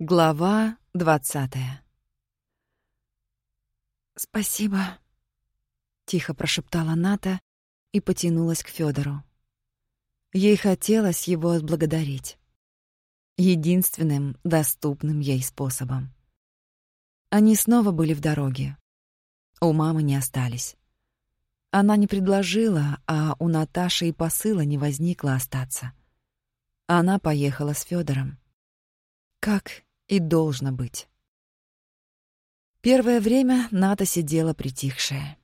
Глава двадцатая «Спасибо», — тихо прошептала Ната и потянулась к Федору. Ей хотелось его отблагодарить. Единственным доступным ей способом. Они снова были в дороге. У мамы не остались. Она не предложила, а у Наташи и посыла не возникло остаться. Она поехала с Федором. Как и должно быть. Первое время Ната сидела притихшая.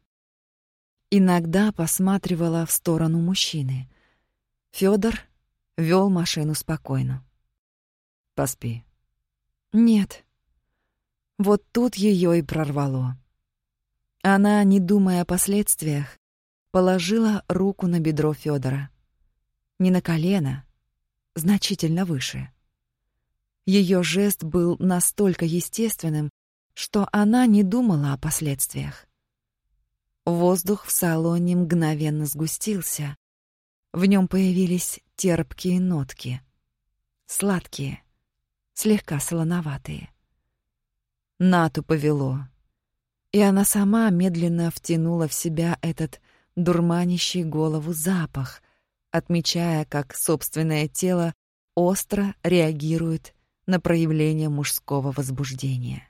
Иногда посматривала в сторону мужчины. Фёдор вёл машину спокойно. «Поспи». «Нет». Вот тут её и прорвало. Она, не думая о последствиях, положила руку на бедро Фёдора. Не на колено, значительно выше. Ее жест был настолько естественным, что она не думала о последствиях. Воздух в салоне мгновенно сгустился. В нем появились терпкие нотки. Сладкие, слегка солоноватые. Нату повело. И она сама медленно втянула в себя этот дурманящий голову запах, отмечая, как собственное тело остро реагирует на проявление мужского возбуждения.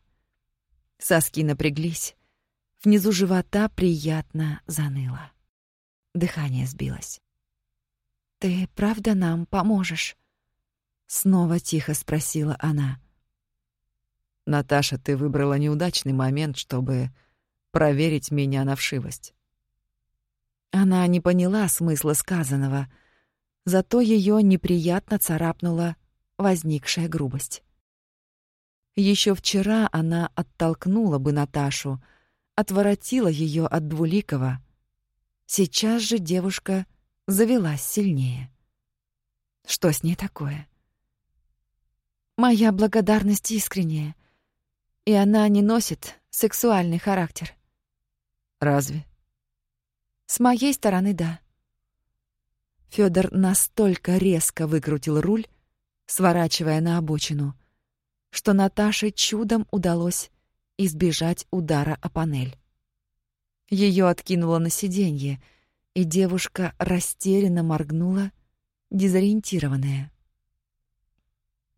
Соски напряглись, внизу живота приятно заныло. Дыхание сбилось. «Ты правда нам поможешь?» Снова тихо спросила она. «Наташа, ты выбрала неудачный момент, чтобы проверить меня на вшивость». Она не поняла смысла сказанного, зато ее неприятно царапнула возникшая грубость. Еще вчера она оттолкнула бы Наташу, отворотила ее от двуликого. Сейчас же девушка завелась сильнее. Что с ней такое? Моя благодарность искренняя, и она не носит сексуальный характер. Разве? С моей стороны, да. Фёдор настолько резко выкрутил руль, сворачивая на обочину, что Наташе чудом удалось избежать удара о панель. Ее откинуло на сиденье, и девушка растерянно моргнула, дезориентированная.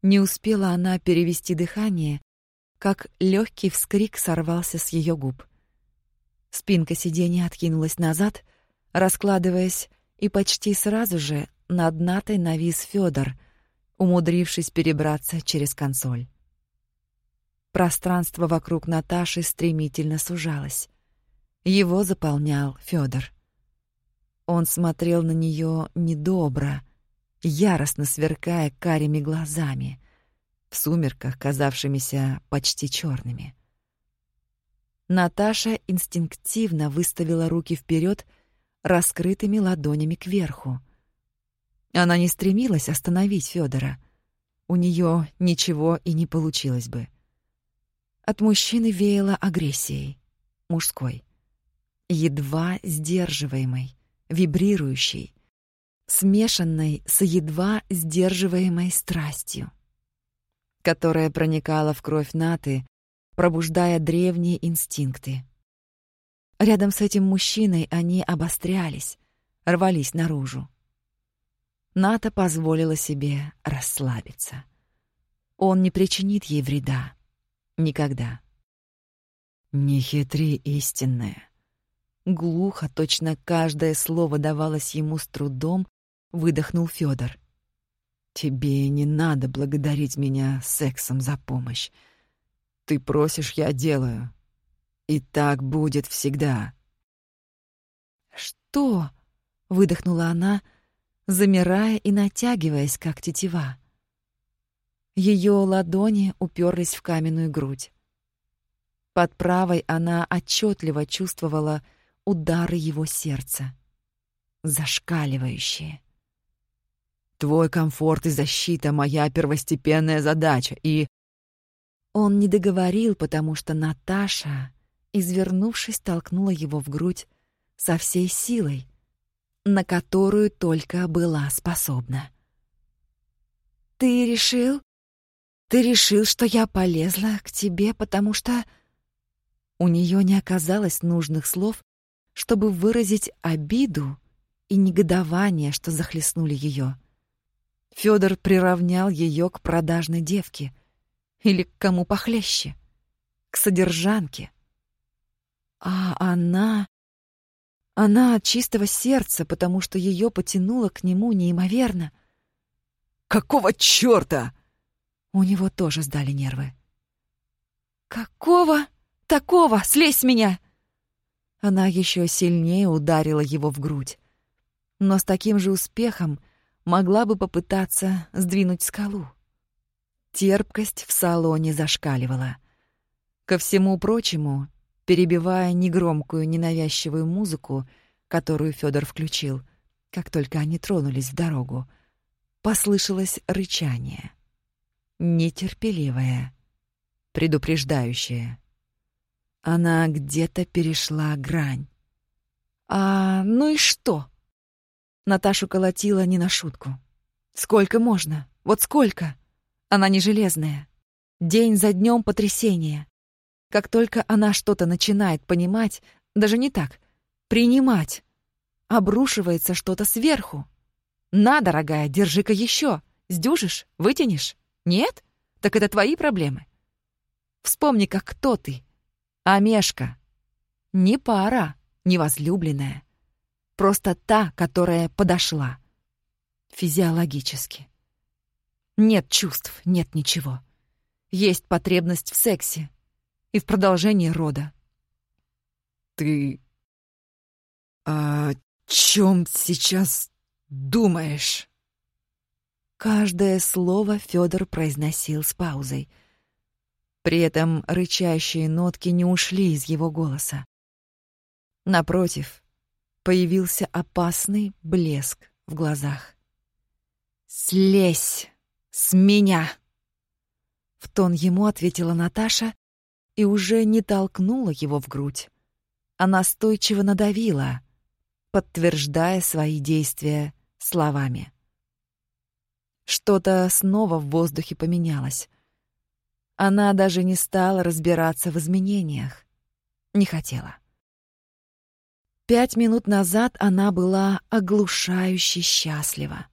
Не успела она перевести дыхание, как легкий вскрик сорвался с ее губ. Спинка сиденья откинулась назад, раскладываясь, и почти сразу же над Натой навис Федор, умудрившись перебраться через консоль. Пространство вокруг Наташи стремительно сужалось. Его заполнял Федор. Он смотрел на нее недобро, яростно сверкая карими глазами, в сумерках, казавшимися почти черными. Наташа инстинктивно выставила руки вперед, раскрытыми ладонями кверху. Она не стремилась остановить Федора. У нее ничего и не получилось бы. От мужчины веяло агрессией, мужской, едва сдерживаемой, вибрирующей, смешанной с едва сдерживаемой страстью, которая проникала в кровь Наты, пробуждая древние инстинкты. Рядом с этим мужчиной они обострялись, рвались наружу. Ната позволила себе расслабиться. Он не причинит ей вреда. Никогда. «Не хитри, истинная». Глухо, точно каждое слово давалось ему с трудом, выдохнул Фёдор. «Тебе не надо благодарить меня сексом за помощь. Ты просишь, я делаю. И так будет всегда». «Что?» — выдохнула она, — замирая и натягиваясь, как тетива. Ее ладони уперлись в каменную грудь. Под правой она отчетливо чувствовала удары его сердца, зашкаливающие. Твой комфорт и защита моя первостепенная задача, и он не договорил, потому что Наташа, извернувшись, толкнула его в грудь со всей силой, на которую только была способна. «Ты решил?» Ты решил, что я полезла к тебе, потому что...» У нее не оказалось нужных слов, чтобы выразить обиду и негодование, что захлестнули ее. Федор приравнял ее к продажной девке или к кому похлеще, к содержанке. А она... Она от чистого сердца, потому что ее потянуло к нему неимоверно. «Какого чёрта?» У него тоже сдали нервы. «Какого? Такого? Слезь с меня!» Она еще сильнее ударила его в грудь. Но с таким же успехом могла бы попытаться сдвинуть скалу. Терпкость в салоне зашкаливала. Ко всему прочему, перебивая негромкую, ненавязчивую музыку, которую Федор включил, как только они тронулись в дорогу, послышалось рычание. Нетерпеливое, предупреждающее. Она где-то перешла грань. А ну и что? Наташу колотила не на шутку. Сколько можно? Вот сколько? Она не железная. День за днем потрясение. Как только она что-то начинает понимать, даже не так, принимать, обрушивается что-то сверху. На, дорогая, держи-ка еще. Сдюжишь? Вытянешь? Нет? Так это твои проблемы. Вспомни, как кто ты. Амешка. Не пара, не возлюбленная. Просто та, которая подошла. Физиологически. Нет чувств, нет ничего. Есть потребность в сексе, и в продолжении рода. «Ты о чем сейчас думаешь?» Каждое слово Федор произносил с паузой. При этом рычащие нотки не ушли из его голоса. Напротив, появился опасный блеск в глазах. «Слезь с меня!» В тон ему ответила Наташа и уже не толкнула его в грудь, а настойчиво надавила, подтверждая свои действия словами. Что-то снова в воздухе поменялось. Она даже не стала разбираться в изменениях. Не хотела. Пять минут назад она была оглушающе счастлива.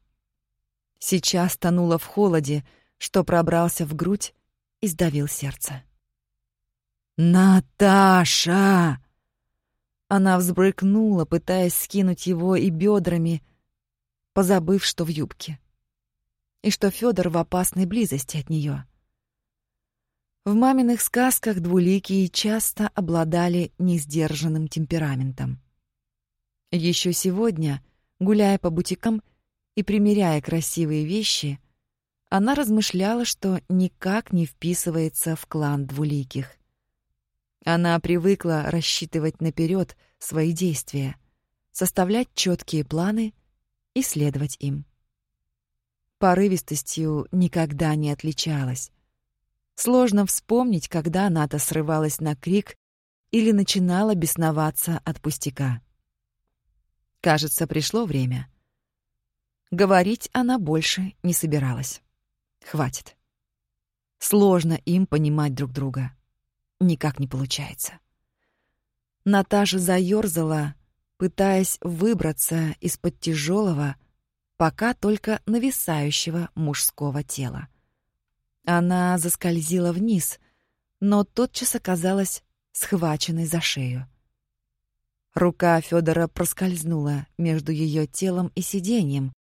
Сейчас тонула в холоде, что пробрался в грудь и сдавил сердце. «Наташа!» Она взбрыкнула, пытаясь скинуть его и бедрами, позабыв, что в юбке. И что Федор в опасной близости от нее. В маминых сказках двуликие часто обладали несдержанным темпераментом. Еще сегодня, гуляя по бутикам и примеряя красивые вещи, она размышляла, что никак не вписывается в клан двуликих. Она привыкла рассчитывать наперед свои действия, составлять четкие планы и следовать им. Порывистостью никогда не отличалась. Сложно вспомнить, когда Ната срывалась на крик или начинала бесноваться от пустяка. Кажется, пришло время. Говорить она больше не собиралась. Хватит. Сложно им понимать друг друга никак не получается. Наташа заёрзала, пытаясь выбраться из-под тяжелого, пока только нависающего мужского тела. Она заскользила вниз, но тотчас оказалась схваченной за шею. Рука Федора проскользнула между ее телом и сиденьем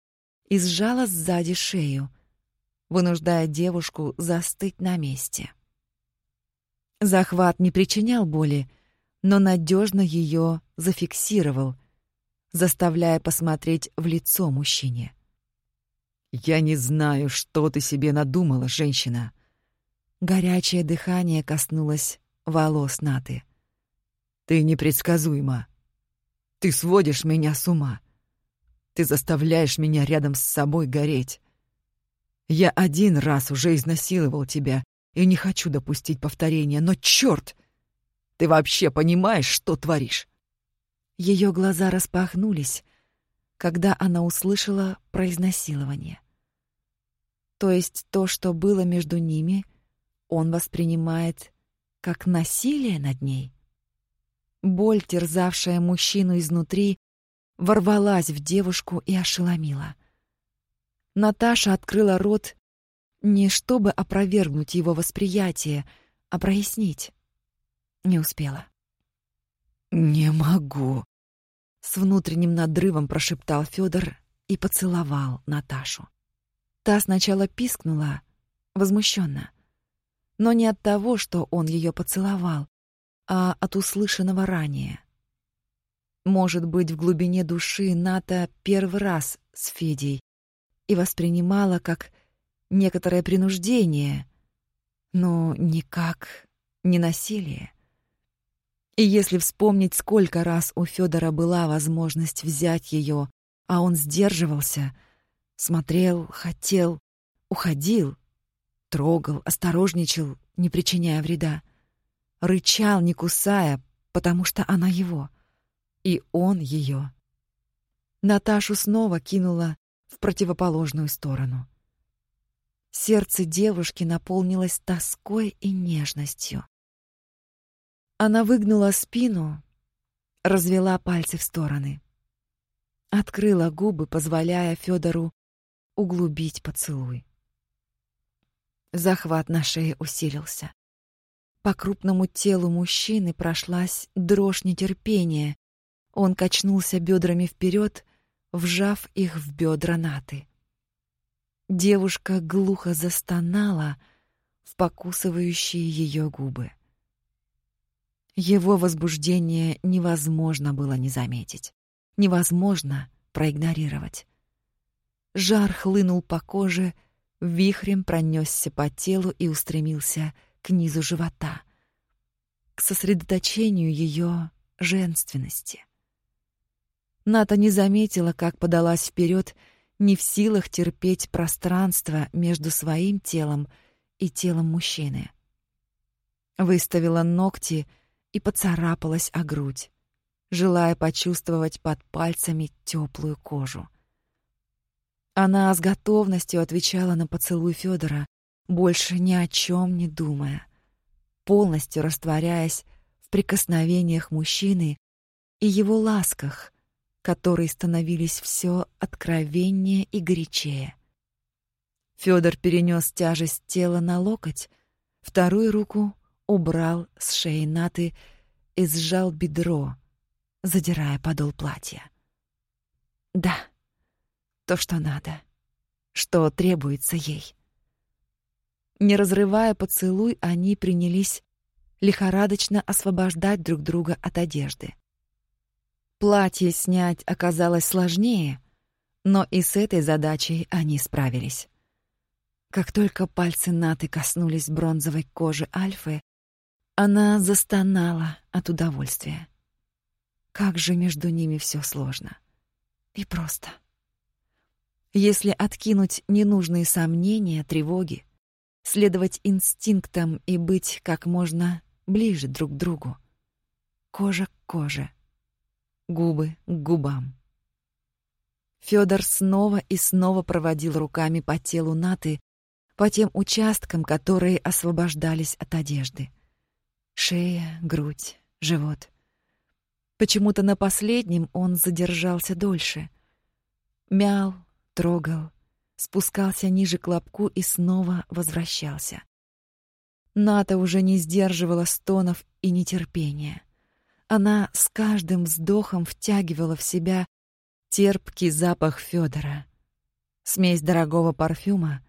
и сжала сзади шею, вынуждая девушку застыть на месте. Захват не причинял боли, но надежно ее зафиксировал, заставляя посмотреть в лицо мужчине. «Я не знаю, что ты себе надумала, женщина». Горячее дыхание коснулось волос Наты. «Ты непредсказуема. Ты сводишь меня с ума. Ты заставляешь меня рядом с собой гореть. Я один раз уже изнасиловал тебя и не хочу допустить повторения, но черт! Ты вообще понимаешь, что творишь?» Ее глаза распахнулись, когда она услышала про изнасилование. То есть то, что было между ними, он воспринимает как насилие над ней. Боль, терзавшая мужчину изнутри, ворвалась в девушку и ошеломила. Наташа открыла рот не чтобы опровергнуть его восприятие, а прояснить. Не успела. «Не могу», — с внутренним надрывом прошептал Федор и поцеловал Наташу. Та сначала пискнула, возмущенно, но не от того, что он ее поцеловал, а от услышанного ранее. Может быть, в глубине души Ната первый раз с Федей и воспринимала как некоторое принуждение, но никак не насилие. И если вспомнить, сколько раз у Федора была возможность взять ее, а он сдерживался, смотрел, хотел, уходил, трогал, осторожничал, не причиняя вреда, рычал, не кусая, потому что она его, и он ее. Наташу снова кинула в противоположную сторону. Сердце девушки наполнилось тоской и нежностью. Она выгнула спину, развела пальцы в стороны. Открыла губы, позволяя Федору углубить поцелуй. Захват на шее усилился. По крупному телу мужчины прошлась дрожь нетерпения. Он качнулся бедрами вперед, вжав их в бедра Наты. Девушка глухо застонала в покусывающие ее губы. Его возбуждение невозможно было не заметить, невозможно проигнорировать. Жар хлынул по коже, вихрем пронесся по телу и устремился к низу живота, к сосредоточению ее женственности. Ната не заметила, как подалась вперед не в силах терпеть пространство между своим телом и телом мужчины. Выставила ногти и поцарапалась о грудь, желая почувствовать под пальцами теплую кожу. Она с готовностью отвечала на поцелуй Федора, больше ни о чем не думая, полностью растворяясь в прикосновениях мужчины и его ласках, которые становились все откровеннее и горячее. Федор перенес тяжесть тела на локоть, вторую руку убрал с шеи Наты и сжал бедро, задирая подол платья. Да, то, что надо, что требуется ей. Не разрывая поцелуй, они принялись лихорадочно освобождать друг друга от одежды. Платье снять оказалось сложнее, но и с этой задачей они справились. Как только пальцы Наты коснулись бронзовой кожи Альфы, она застонала от удовольствия. Как же между ними все сложно и просто. Если откинуть ненужные сомнения, тревоги, следовать инстинктам и быть как можно ближе друг к другу, кожа к коже — губы к губам. Фёдор снова и снова проводил руками по телу Наты, по тем участкам, которые освобождались от одежды. Шея, грудь, живот. Почему-то на последнем он задержался дольше. Мял, трогал, спускался ниже к лобку и снова возвращался. Ната уже не сдерживала стонов и нетерпения. Она с каждым вздохом втягивала в себя терпкий запах Федора, смесь дорогого парфюма,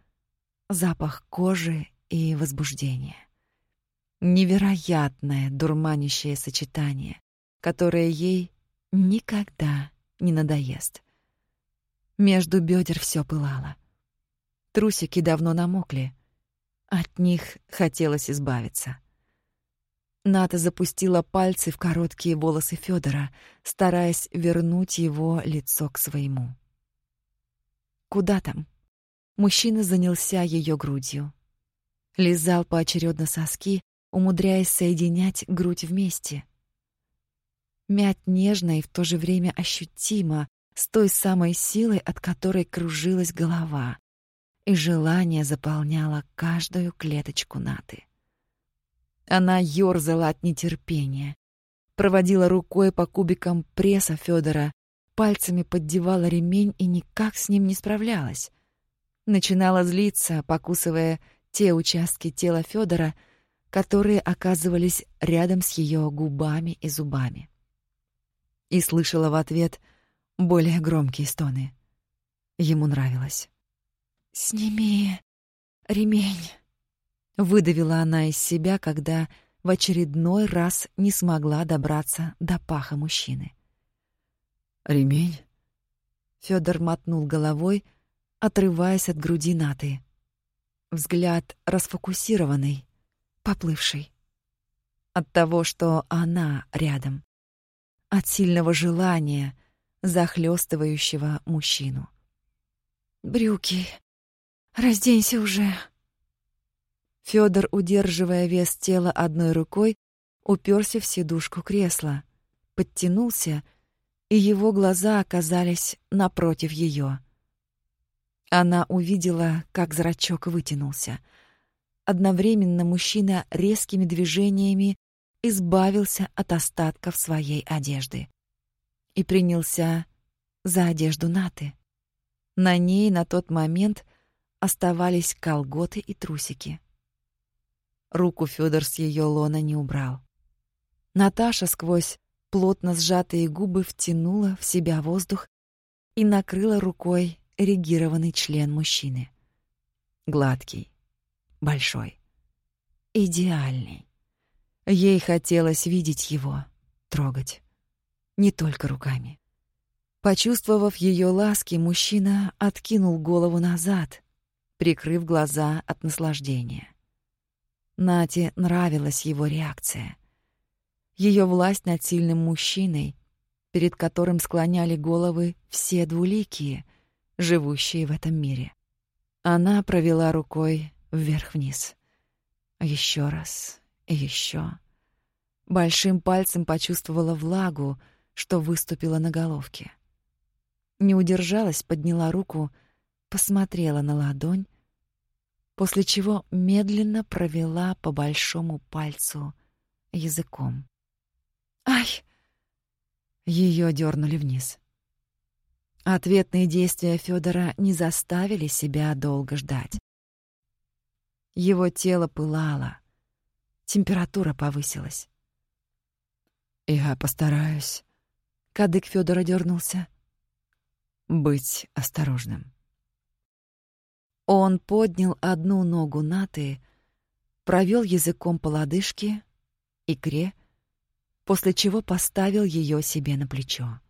запах кожи и возбуждения. Невероятное дурманящее сочетание, которое ей никогда не надоест. Между бедер все пылало. Трусики давно намокли. От них хотелось избавиться. Ната запустила пальцы в короткие волосы Федора, стараясь вернуть его лицо к своему. Куда там? Мужчина занялся ее грудью. Лизал поочередно соски, умудряясь соединять грудь вместе. Мять нежно и в то же время ощутимо, с той самой силой, от которой кружилась голова. и желание заполняло каждую клеточку Наты. Она ёрзала от нетерпения, проводила рукой по кубикам пресса Федора, пальцами поддевала ремень и никак с ним не справлялась. Начинала злиться, покусывая те участки тела Федора, которые оказывались рядом с ее губами и зубами. И слышала в ответ более громкие стоны. Ему нравилось. «Сними ремень», — выдавила она из себя, когда в очередной раз не смогла добраться до паха мужчины. «Ремень?» Фёдор мотнул головой, отрываясь от груди Наты. Взгляд расфокусированный, поплывший. От того, что она рядом. От сильного желания, захлестывающего мужчину. «Брюки, разденься уже!» Фёдор, удерживая вес тела одной рукой, уперся в сидушку кресла, подтянулся, и его глаза оказались напротив ее. Она увидела, как зрачок вытянулся. Одновременно мужчина резкими движениями избавился от остатков своей одежды и принялся за одежду Наты. На ней на тот момент оставались колготы и трусики. Руку Фёдор с ее лона не убрал. Наташа сквозь плотно сжатые губы втянула в себя воздух и накрыла рукой эрегированный член мужчины. Гладкий, большой, идеальный. Ей хотелось видеть его, трогать, не только руками. Почувствовав ее ласки, мужчина откинул голову назад, прикрыв глаза от наслаждения. Нате нравилась его реакция. Ее власть над сильным мужчиной, перед которым склоняли головы все двуликие, живущие в этом мире. Она провела рукой вверх-вниз. Еще раз еще. Большим пальцем почувствовала влагу, что выступила на головке. Не удержалась, подняла руку, посмотрела на ладонь, после чего медленно провела по большому пальцу языком. «Ай!» Ее дернули вниз. Ответные действия Федора не заставили себя долго ждать. Его тело пылало, температура повысилась. «Я постараюсь», — кадык Федора дернулся. «Быть осторожным». Он поднял одну ногу Наты, провел языком по лодыжке, икре, после чего поставил ее себе на плечо,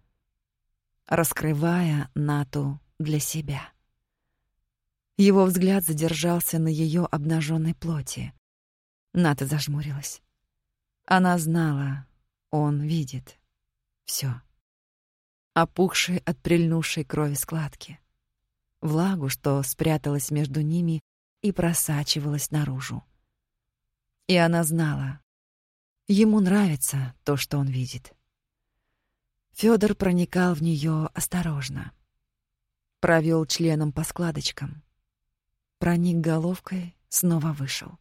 раскрывая Нату для себя. Его взгляд задержался на ее обнаженной плоти. Ната зажмурилась. Она знала, он видит все, опухшие от прильнувшей крови складки влагу, что спряталась между ними и просачивалась наружу. И она знала, ему нравится то, что он видит. Фёдор проникал в неё осторожно. Провёл членом по складочкам. Проник головкой, снова вышел.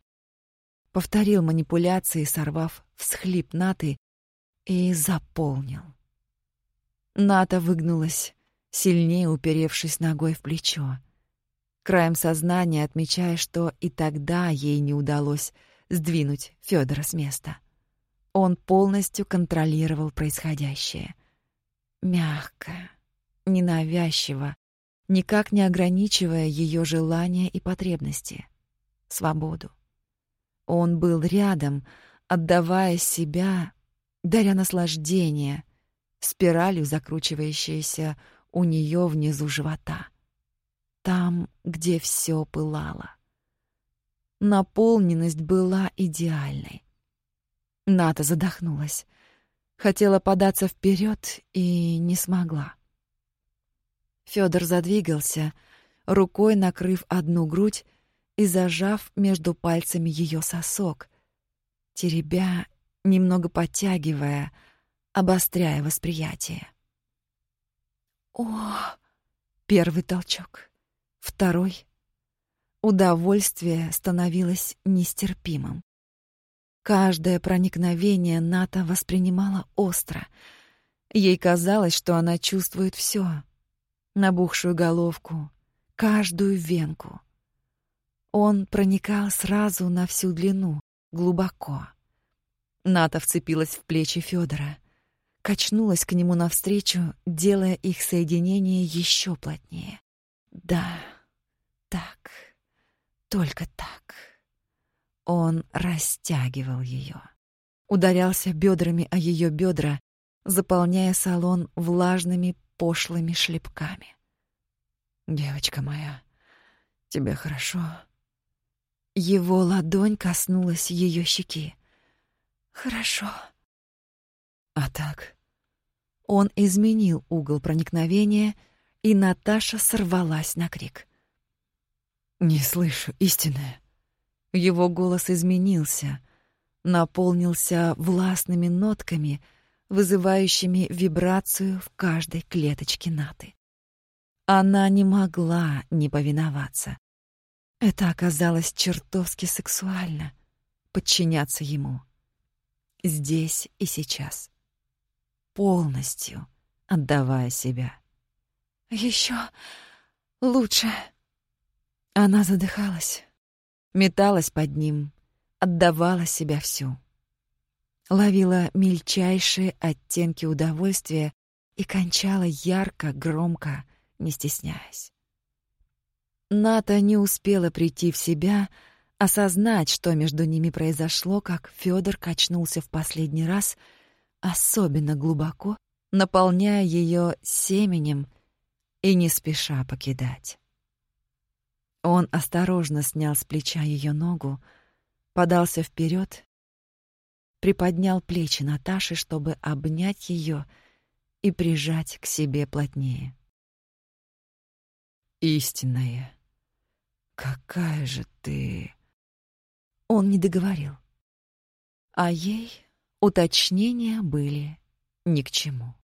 Повторил манипуляции, сорвав всхлип Наты, и заполнил. Ната выгнулась, сильнее уперевшись ногой в плечо. Краем сознания отмечая, что и тогда ей не удалось сдвинуть Фёдора с места. Он полностью контролировал происходящее. Мягко, ненавязчиво, никак не ограничивая ее желания и потребности. Свободу. Он был рядом, отдавая себя, даря наслаждение, спиралью закручивающейся у нее внизу живота. Там, где все пылало. Наполненность была идеальной. Ната задохнулась. Хотела податься вперед и не смогла. Федор задвигался, рукой накрыв одну грудь и зажав между пальцами ее сосок, теребя, немного подтягивая, обостряя восприятие. О! Первый толчок. Второй. Удовольствие становилось нестерпимым. Каждое проникновение Ната воспринимала остро. Ей казалось, что она чувствует все: набухшую головку, каждую венку. Он проникал сразу на всю длину, глубоко. Ната вцепилась в плечи Федора, качнулась к нему навстречу, делая их соединение еще плотнее. Да, так, только так. Он растягивал ее, ударялся бедрами о ее бедра, заполняя салон влажными пошлыми шлепками. «Девочка моя, тебе хорошо?» Его ладонь коснулась ее щеки. Хорошо. А так? Он изменил угол проникновения, и Наташа сорвалась на крик. Не слышу истины. Его голос изменился, наполнился властными нотками, вызывающими вибрацию в каждой клеточке Наты. Она не могла не повиноваться. Это оказалось чертовски сексуально — подчиняться ему. Здесь и сейчас. Полностью отдавая себя. Еще лучше. Она задыхалась, металась под ним, отдавала себя всю. Ловила мельчайшие оттенки удовольствия и кончала ярко, громко, не стесняясь. Ната не успела прийти в себя, осознать, что между ними произошло, как Фёдор качнулся в последний раз, особенно глубоко, наполняя ее семенем и не спеша покидать. Он осторожно снял с плеча ее ногу, подался вперед, приподнял плечи Наташи, чтобы обнять ее и прижать к себе плотнее. Истинная «Какая же ты...» Он не договорил. А ей уточнения были ни к чему.